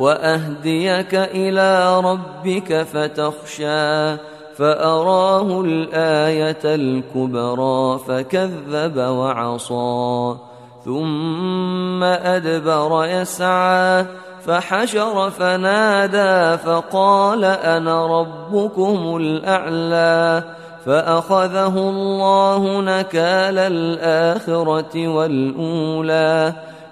وأهديك إلى ربك فتخشى فأراه الآية الكبرى فكذب وعصى ثم أدبر يسعى فحشر فنادى فقال أنا ربكم الأعلى فأخذه الله نكال الآخرة والأولى